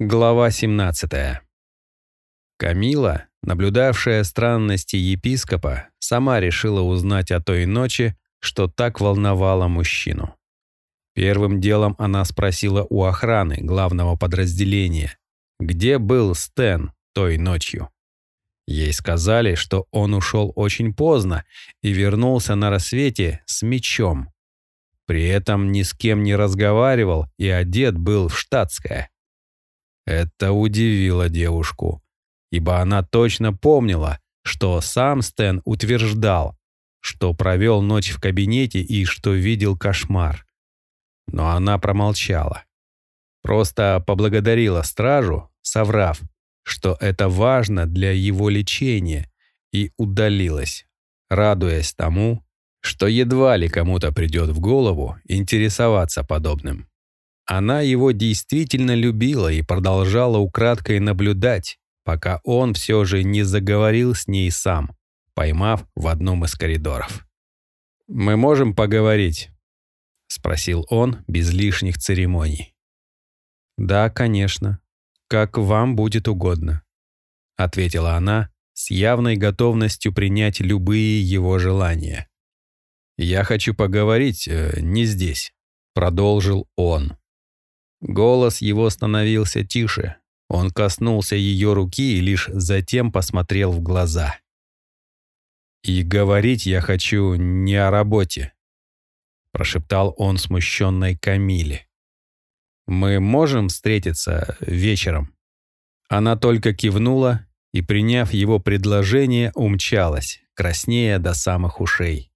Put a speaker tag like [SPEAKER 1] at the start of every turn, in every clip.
[SPEAKER 1] Глава 17. Камила, наблюдавшая странности епископа, сама решила узнать о той ночи, что так волновало мужчину. Первым делом она спросила у охраны главного подразделения, где был Стэн той ночью. Ей сказали, что он ушел очень поздно и вернулся на рассвете с мечом. При этом ни с кем не разговаривал и одет был в штатское. Это удивило девушку, ибо она точно помнила, что сам Стэн утверждал, что провел ночь в кабинете и что видел кошмар. Но она промолчала. Просто поблагодарила стражу, соврав, что это важно для его лечения, и удалилась, радуясь тому, что едва ли кому-то придет в голову интересоваться подобным. Она его действительно любила и продолжала украдкой наблюдать, пока он все же не заговорил с ней сам, поймав в одном из коридоров. «Мы можем поговорить?» — спросил он без лишних церемоний. «Да, конечно. Как вам будет угодно», — ответила она с явной готовностью принять любые его желания. «Я хочу поговорить э, не здесь», — продолжил он. Голос его становился тише. Он коснулся ее руки и лишь затем посмотрел в глаза. «И говорить я хочу не о работе», — прошептал он смущенной Камиле. «Мы можем встретиться вечером?» Она только кивнула и, приняв его предложение, умчалась, краснея до самых ушей.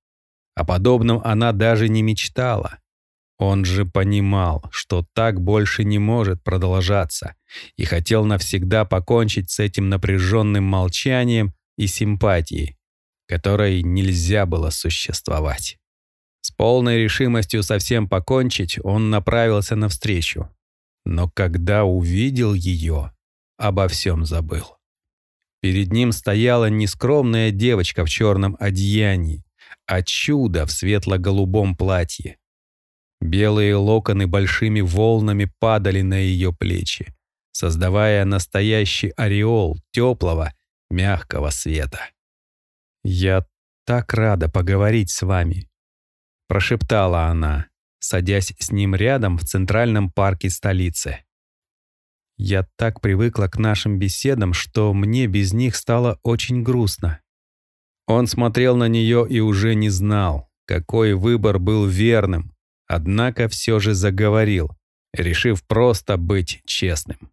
[SPEAKER 1] О подобном она даже не мечтала. Он же понимал, что так больше не может продолжаться, и хотел навсегда покончить с этим напряженным молчанием и симпатией, которой нельзя было существовать. С полной решимостью совсем покончить он направился навстречу. Но когда увидел ее, обо всем забыл. Перед ним стояла нескромная девочка в черном одеянии, а чудо в светло-голубом платье. Белые локоны большими волнами падали на ее плечи, создавая настоящий ореол теплого, мягкого света. «Я так рада поговорить с вами», — прошептала она, садясь с ним рядом в центральном парке столицы. «Я так привыкла к нашим беседам, что мне без них стало очень грустно». Он смотрел на нее и уже не знал, какой выбор был верным, Однако все же заговорил, решив просто быть честным.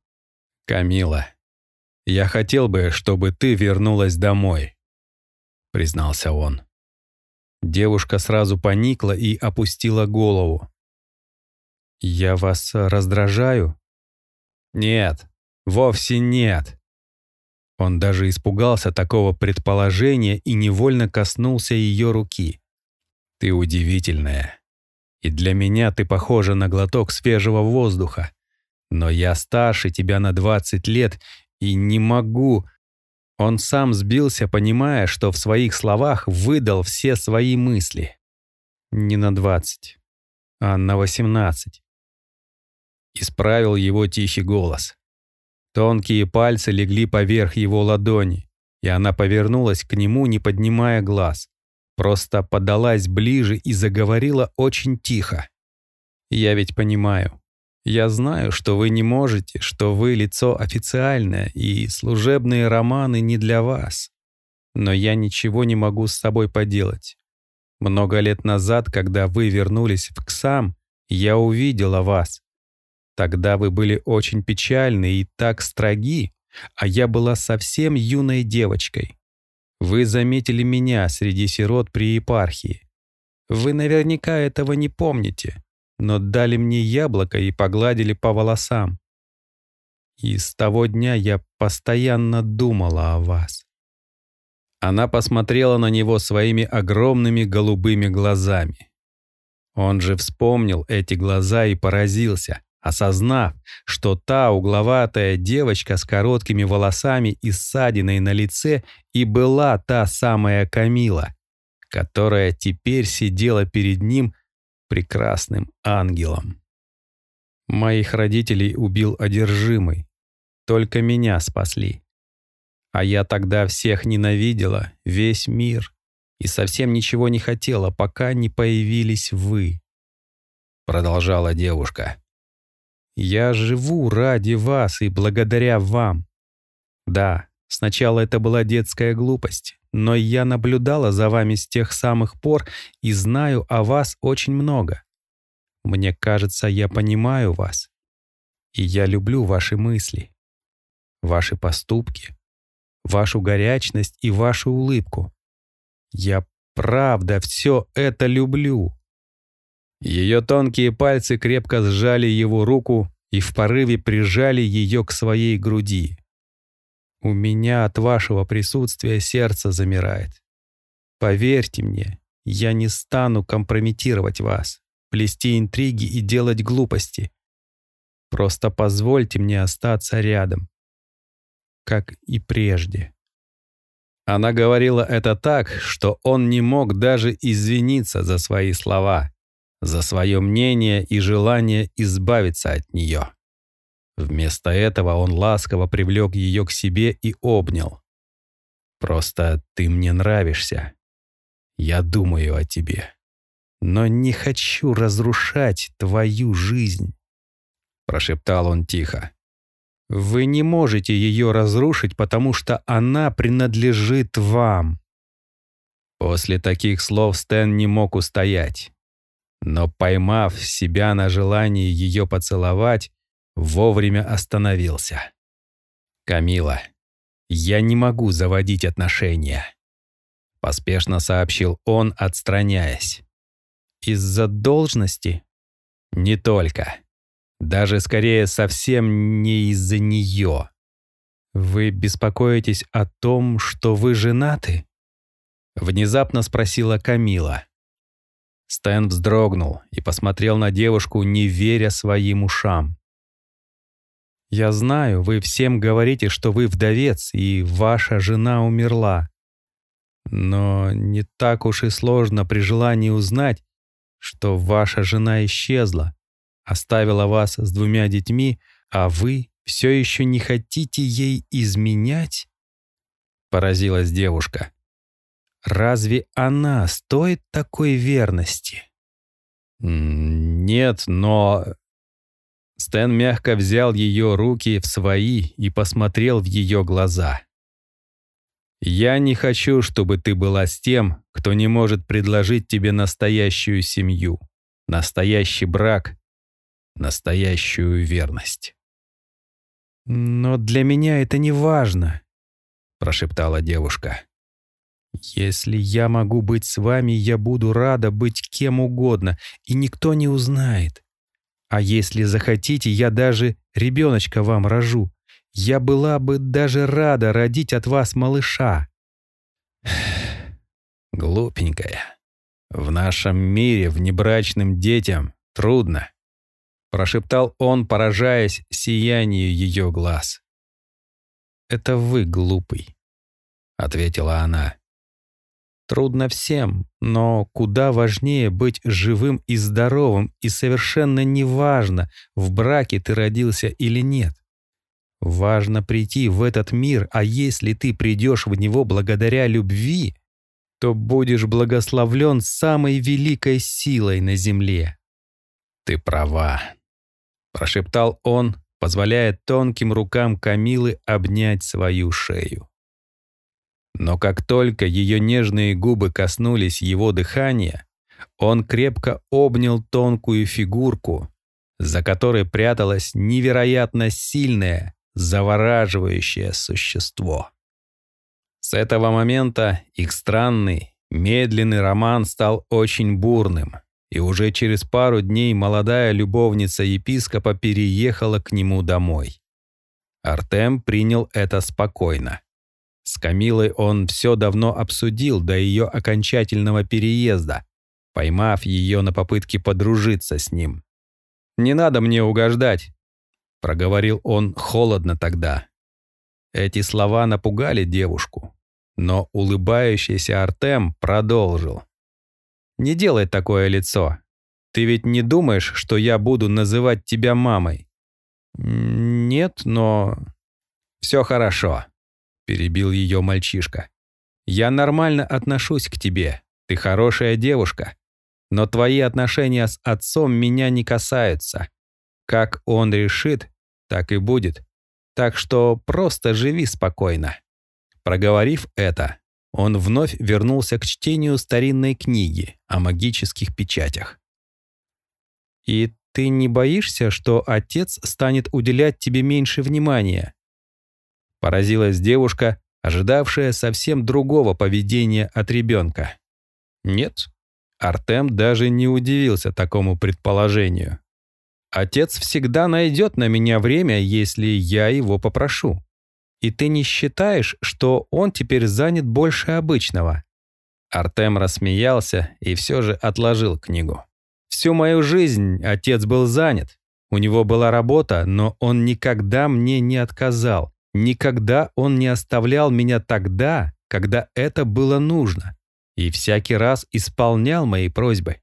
[SPEAKER 1] «Камила, я хотел бы, чтобы ты вернулась домой», — признался он. Девушка сразу поникла и опустила голову. «Я вас раздражаю?» «Нет, вовсе нет». Он даже испугался такого предположения и невольно коснулся ее руки. «Ты удивительная и для меня ты похожа на глоток свежего воздуха. Но я старше тебя на 20 лет и не могу...» Он сам сбился, понимая, что в своих словах выдал все свои мысли. Не на 20, а на 18. Исправил его тихий голос. Тонкие пальцы легли поверх его ладони, и она повернулась к нему, не поднимая глаз. Просто подалась ближе и заговорила очень тихо. «Я ведь понимаю. Я знаю, что вы не можете, что вы лицо официальное, и служебные романы не для вас. Но я ничего не могу с собой поделать. Много лет назад, когда вы вернулись в КСАМ, я увидела вас. Тогда вы были очень печальны и так строги, а я была совсем юной девочкой. Вы заметили меня среди сирот при епархии. Вы наверняка этого не помните, но дали мне яблоко и погладили по волосам. И с того дня я постоянно думала о вас. Она посмотрела на него своими огромными голубыми глазами. Он же вспомнил эти глаза и поразился осознав, что та угловатая девочка с короткими волосами и ссадиной на лице и была та самая Камила, которая теперь сидела перед ним прекрасным ангелом. Моих родителей убил одержимый, только меня спасли. А я тогда всех ненавидела, весь мир, и совсем ничего не хотела, пока не появились вы. Продолжала девушка. Я живу ради вас и благодаря вам. Да, сначала это была детская глупость, но я наблюдала за вами с тех самых пор и знаю о вас очень много. Мне кажется, я понимаю вас. И я люблю ваши мысли, ваши поступки, вашу горячность и вашу улыбку. Я правда все это люблю. Ее тонкие пальцы крепко сжали его руку и в порыве прижали ее к своей груди. У меня от вашего присутствия сердце замирает. Поверьте мне, я не стану компрометировать вас, плести интриги и делать глупости. Просто позвольте мне остаться рядом, как и прежде. Она говорила это так, что он не мог даже извиниться за свои слова, за свое мнение и желание избавиться от нее. Вместо этого он ласково привлек ее к себе и обнял. «Просто ты мне нравишься. Я думаю о тебе. Но не хочу разрушать твою жизнь», — прошептал он тихо. «Вы не можете ее разрушить, потому что она принадлежит вам». После таких слов Стэн не мог устоять. Но поймав себя на желании ее поцеловать, вовремя остановился. «Камила, я не могу заводить отношения», — поспешно сообщил он, отстраняясь. «Из-за должности?» «Не только. Даже скорее совсем не из-за нее. Вы беспокоитесь о том, что вы женаты?» Внезапно спросила Камила. Стэн вздрогнул и посмотрел на девушку, не веря своим ушам. Я знаю, вы всем говорите, что вы вдовец, и ваша жена умерла. Но не так уж и сложно при желании узнать, что ваша жена исчезла, оставила вас с двумя детьми, а вы все еще не хотите ей изменять? Поразилась девушка. Разве она стоит такой верности? Нет, но Стэн мягко взял ее руки в свои и посмотрел в ее глаза. «Я не хочу, чтобы ты была с тем, кто не может предложить тебе настоящую семью, настоящий брак, настоящую верность». «Но для меня это не важно», — прошептала девушка. «Если я могу быть с вами, я буду рада быть кем угодно, и никто не узнает. А если захотите, я даже ребеночка вам рожу. Я была бы даже рада родить от вас малыша. Глупенькая. В нашем мире внебрачным детям трудно, прошептал он, поражаясь сиянию ее глаз. Это вы глупый, ответила она. Трудно всем, но куда важнее быть живым и здоровым, и совершенно неважно, в браке ты родился или нет. Важно прийти в этот мир, а если ты придешь в него благодаря любви, то будешь благословлен самой великой силой на земле. «Ты права», — прошептал он, позволяя тонким рукам Камилы обнять свою шею. Но как только ее нежные губы коснулись его дыхания, он крепко обнял тонкую фигурку, за которой пряталось невероятно сильное, завораживающее существо. С этого момента их странный, медленный роман стал очень бурным, и уже через пару дней молодая любовница епископа переехала к нему домой. Артем принял это спокойно. С Камилой он все давно обсудил до ее окончательного переезда, поймав ее на попытке подружиться с ним. «Не надо мне угождать», — проговорил он холодно тогда. Эти слова напугали девушку, но улыбающийся Артем продолжил. «Не делай такое лицо. Ты ведь не думаешь, что я буду называть тебя мамой?» «Нет, но...» «Все хорошо», — перебил ее мальчишка. «Я нормально отношусь к тебе. Ты хорошая девушка. Но твои отношения с отцом меня не касаются. Как он решит, так и будет. Так что просто живи спокойно». Проговорив это, он вновь вернулся к чтению старинной книги о магических печатях. «И ты не боишься, что отец станет уделять тебе меньше внимания?» Поразилась девушка, ожидавшая совсем другого поведения от ребенка. «Нет». Артем даже не удивился такому предположению. «Отец всегда найдет на меня время, если я его попрошу. И ты не считаешь, что он теперь занят больше обычного?» Артем рассмеялся и все же отложил книгу. Всю мою жизнь отец был занят. У него была работа, но он никогда мне не отказал. Никогда он не оставлял меня тогда, когда это было нужно. И всякий раз исполнял мои просьбы.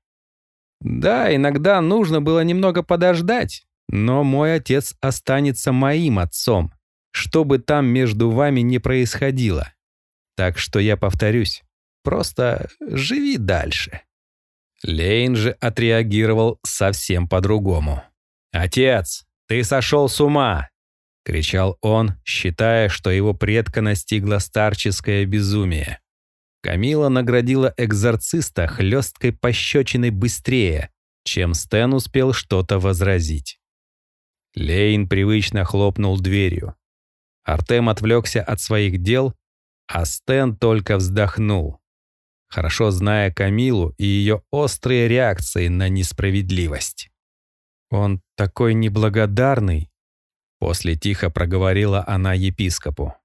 [SPEAKER 1] Да, иногда нужно было немного подождать, но мой отец останется моим отцом, что бы там между вами ни происходило. Так что я повторюсь, просто живи дальше. Лейн же отреагировал совсем по-другому. «Отец, ты сошел с ума!» — кричал он, считая, что его предка настигло старческое безумие. Камила наградила экзорциста хлесткой пощечиной быстрее, чем Стэн успел что-то возразить. Лейн привычно хлопнул дверью. Артем отвлекся от своих дел, а Стэн только вздохнул хорошо зная Камилу и ее острые реакции на несправедливость. «Он такой неблагодарный», — после тихо проговорила она епископу.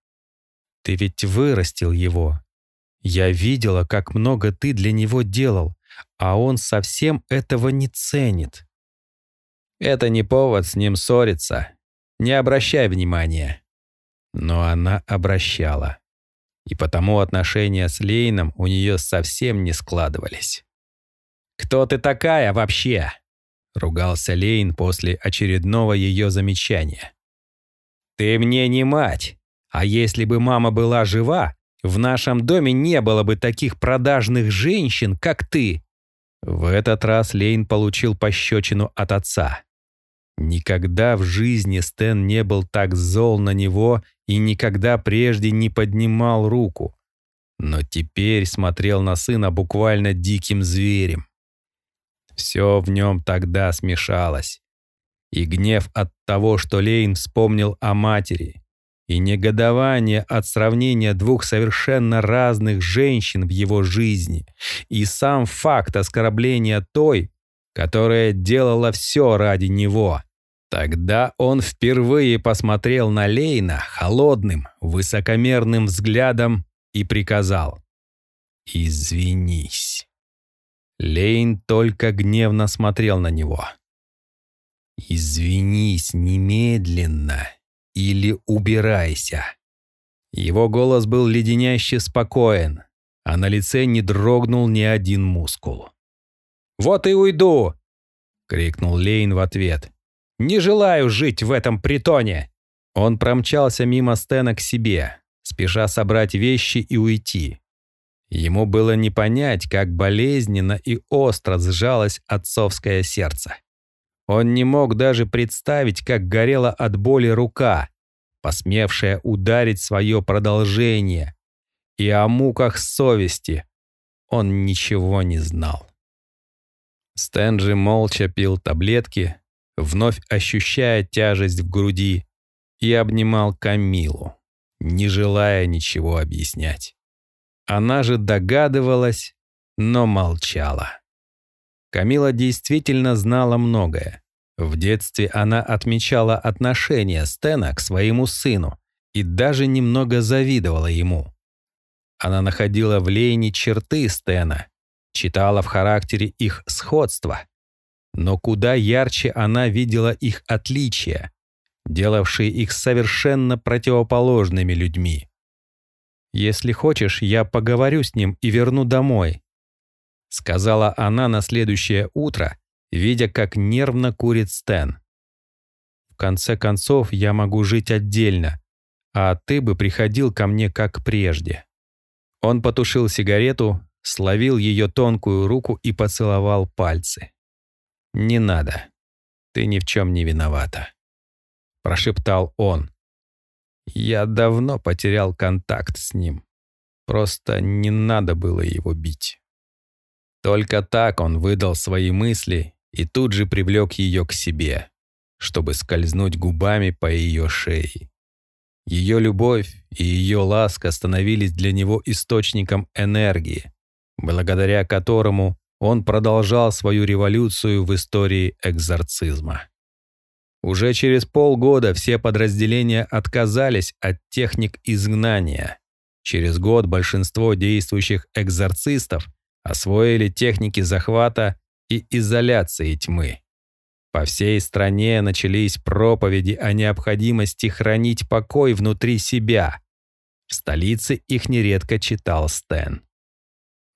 [SPEAKER 1] «Ты ведь вырастил его. Я видела, как много ты для него делал, а он совсем этого не ценит». «Это не повод с ним ссориться. Не обращай внимания». Но она обращала и потому отношения с Лейном у нее совсем не складывались. «Кто ты такая вообще?» — ругался Лейн после очередного ее замечания. «Ты мне не мать, а если бы мама была жива, в нашем доме не было бы таких продажных женщин, как ты». В этот раз Лейн получил пощечину от отца. Никогда в жизни Стэн не был так зол на него и никогда прежде не поднимал руку. Но теперь смотрел на сына буквально диким зверем. Все в нем тогда смешалось. И гнев от того, что Лейн вспомнил о матери, и негодование от сравнения двух совершенно разных женщин в его жизни, и сам факт оскорбления той, которая делала все ради него. Тогда он впервые посмотрел на Лейна холодным, высокомерным взглядом и приказал «Извинись». Лейн только гневно смотрел на него. «Извинись немедленно или убирайся». Его голос был леденяще спокоен, а на лице не дрогнул ни один мускул. «Вот и уйду!» — крикнул Лейн в ответ. Не желаю жить в этом притоне!» Он промчался мимо Стена к себе, спеша собрать вещи и уйти. Ему было не понять, как болезненно и остро сжалось отцовское сердце. Он не мог даже представить, как горела от боли рука, посмевшая ударить свое продолжение. И о муках совести он ничего не знал. Стэнджи молча пил таблетки, вновь ощущая тяжесть в груди, и обнимал Камилу, не желая ничего объяснять. Она же догадывалась, но молчала. Камила действительно знала многое. В детстве она отмечала отношение Стена к своему сыну и даже немного завидовала ему. Она находила в Лейне черты Стена, читала в характере их сходство но куда ярче она видела их отличия, делавшие их совершенно противоположными людьми. «Если хочешь, я поговорю с ним и верну домой», сказала она на следующее утро, видя, как нервно курит Стэн. «В конце концов, я могу жить отдельно, а ты бы приходил ко мне как прежде». Он потушил сигарету, словил ее тонкую руку и поцеловал пальцы. «Не надо. Ты ни в чем не виновата», — прошептал он. «Я давно потерял контакт с ним. Просто не надо было его бить». Только так он выдал свои мысли и тут же привлек ее к себе, чтобы скользнуть губами по ее шее. Ее любовь и ее ласка становились для него источником энергии, благодаря которому он продолжал свою революцию в истории экзорцизма. Уже через полгода все подразделения отказались от техник изгнания. Через год большинство действующих экзорцистов освоили техники захвата и изоляции тьмы. По всей стране начались проповеди о необходимости хранить покой внутри себя. В столице их нередко читал Стэн.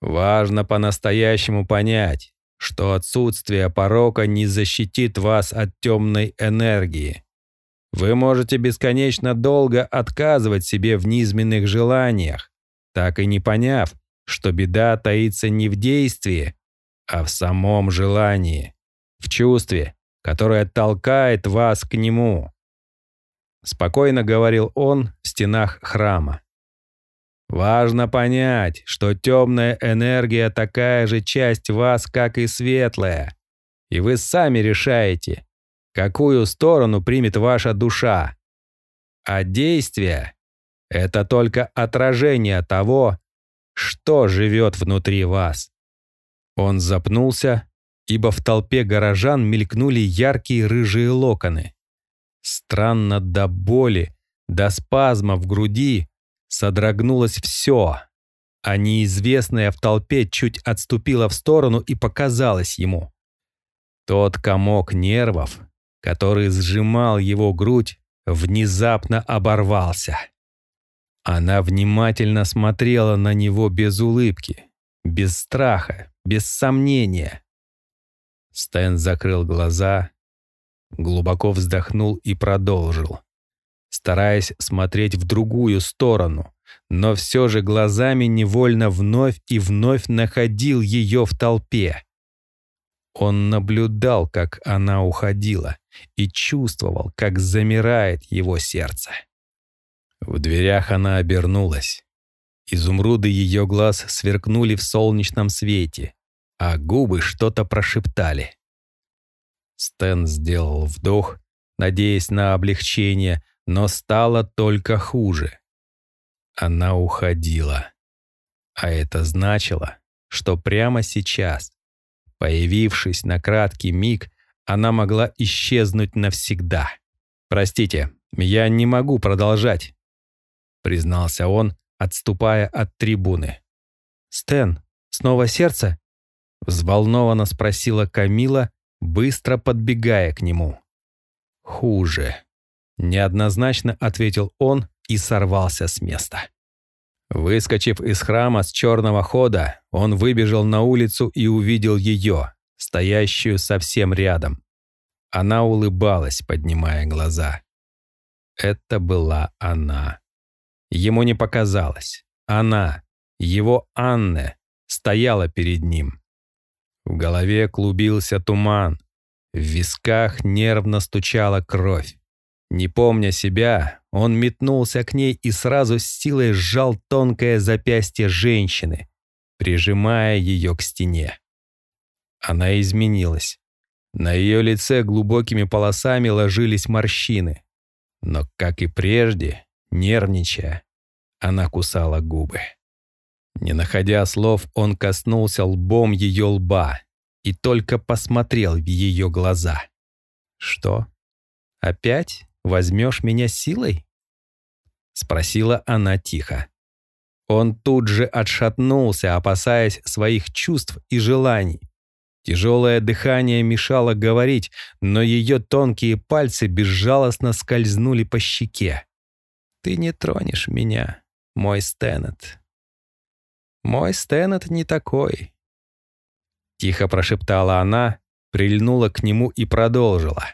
[SPEAKER 1] Важно по-настоящему понять, что отсутствие порока не защитит вас от темной энергии. Вы можете бесконечно долго отказывать себе в низменных желаниях, так и не поняв, что беда таится не в действии, а в самом желании, в чувстве, которое толкает вас к нему. Спокойно говорил он в стенах храма. Важно понять, что темная энергия такая же часть вас, как и светлая. И вы сами решаете, какую сторону примет ваша душа. А действие — это только отражение того, что живет внутри вас. Он запнулся, ибо в толпе горожан мелькнули яркие рыжие локоны. Странно до боли, до спазма в груди содрогнулось все, а неизвестная в толпе чуть отступила в сторону и показалась ему. Тот комок нервов, который сжимал его грудь, внезапно оборвался. Она внимательно смотрела на него без улыбки, без страха, без сомнения. Стэн закрыл глаза, глубоко вздохнул и продолжил, стараясь смотреть в другую сторону, но все же глазами невольно вновь и вновь находил ее в толпе. Он наблюдал, как она уходила, и чувствовал, как замирает его сердце. В дверях она обернулась. Изумруды ее глаз сверкнули в солнечном свете, а губы что-то прошептали. Стэн сделал вдох, надеясь на облегчение, но стало только хуже. Она уходила. А это значило, что прямо сейчас, появившись на краткий миг, она могла исчезнуть навсегда. «Простите, я не могу продолжать», — признался он, отступая от трибуны. «Стэн, снова сердце?» — взволнованно спросила Камила, быстро подбегая к нему. «Хуже», — неоднозначно ответил он и сорвался с места. Выскочив из храма с черного хода, он выбежал на улицу и увидел ее, стоящую совсем рядом. Она улыбалась, поднимая глаза. Это была она. Ему не показалось. Она, его Анна, стояла перед ним. В голове клубился туман. В висках нервно стучала кровь. Не помня себя, он метнулся к ней и сразу с силой сжал тонкое запястье женщины, прижимая ее к стене. Она изменилась. На ее лице глубокими полосами ложились морщины. Но, как и прежде, Нервничая, она кусала губы. Не находя слов, он коснулся лбом ее лба и только посмотрел в ее глаза. «Что? Опять возьмешь меня силой?» Спросила она тихо. Он тут же отшатнулся, опасаясь своих чувств и желаний. Тяжелое дыхание мешало говорить, но ее тонкие пальцы безжалостно скользнули по щеке. Ты не тронешь меня, мой Стэнет. Мой Стэнет не такой. Тихо прошептала она, прильнула к нему и продолжила.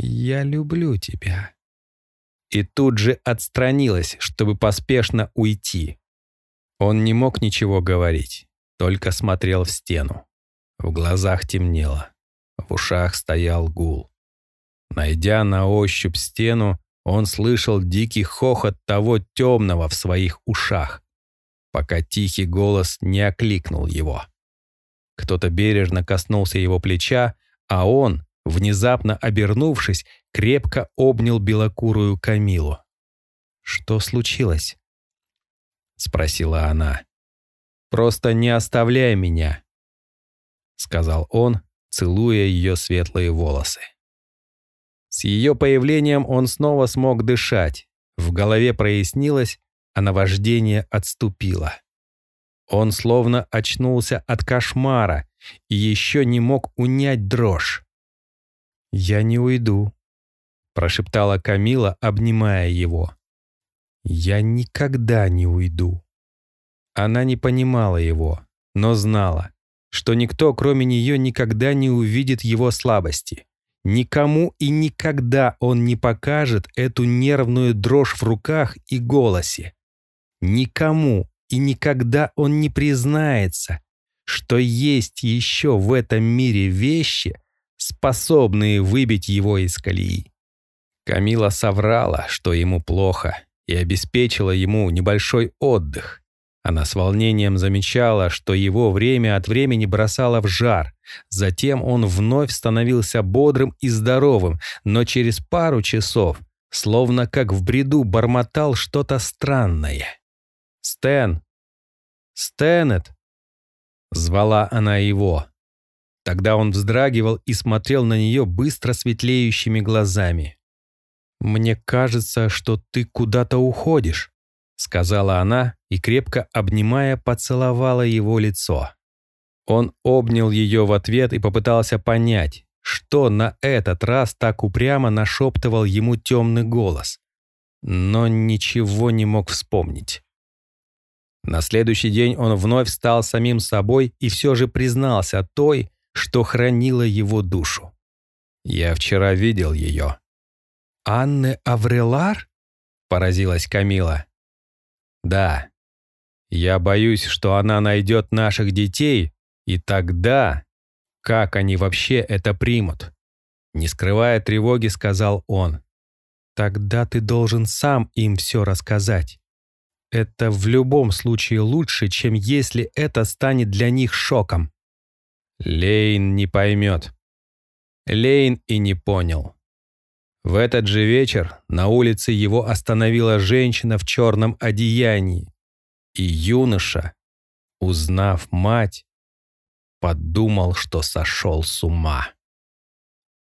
[SPEAKER 1] Я люблю тебя. и тут же отстранилась, чтобы поспешно уйти. Он не мог ничего говорить, только смотрел в стену. В глазах темнело, в ушах стоял гул. Найдя на ощупь стену, он слышал дикий хохот того темного в своих ушах, пока тихий голос не окликнул его. Кто-то бережно коснулся его плеча, а он, внезапно обернувшись, крепко обнял белокурую Камилу. «Что случилось?» — спросила она. «Просто не оставляй меня», — сказал он, целуя ее светлые волосы. С ее появлением он снова смог дышать. В голове прояснилось, а наваждение отступило. Он словно очнулся от кошмара и еще не мог унять дрожь. «Я не уйду», — прошептала Камила, обнимая его. «Я никогда не уйду». Она не понимала его, но знала, что никто, кроме нее, никогда не увидит его слабости. Никому и никогда он не покажет эту нервную дрожь в руках и голосе. Никому и никогда он не признается, что есть еще в этом мире вещи, способные выбить его из колеи. Камила соврала, что ему плохо, и обеспечила ему небольшой отдых. Она с волнением замечала, что его время от времени бросало в жар. Затем он вновь становился бодрым и здоровым, но через пару часов, словно как в бреду, бормотал что-то странное. «Стэн! Стэнет!» Звала она его. Тогда он вздрагивал и смотрел на нее быстро светлеющими глазами. «Мне кажется, что ты куда-то уходишь», — сказала она и, крепко обнимая, поцеловала его лицо. Он обнял ее в ответ и попытался понять, что на этот раз так упрямо нашептывал ему темный голос, но ничего не мог вспомнить. На следующий день он вновь стал самим собой и все же признался той, что хранила его душу. «Я вчера видел ее». «Анны Аврелар?» — поразилась Камила. «Да. Я боюсь, что она найдет наших детей, и тогда... Как они вообще это примут?» Не скрывая тревоги, сказал он. «Тогда ты должен сам им все рассказать. Это в любом случае лучше, чем если это станет для них шоком. Лейн не поймет. Лейн и не понял. В этот же вечер на улице его остановила женщина в черном одеянии, и юноша, узнав мать, подумал, что сошел с ума.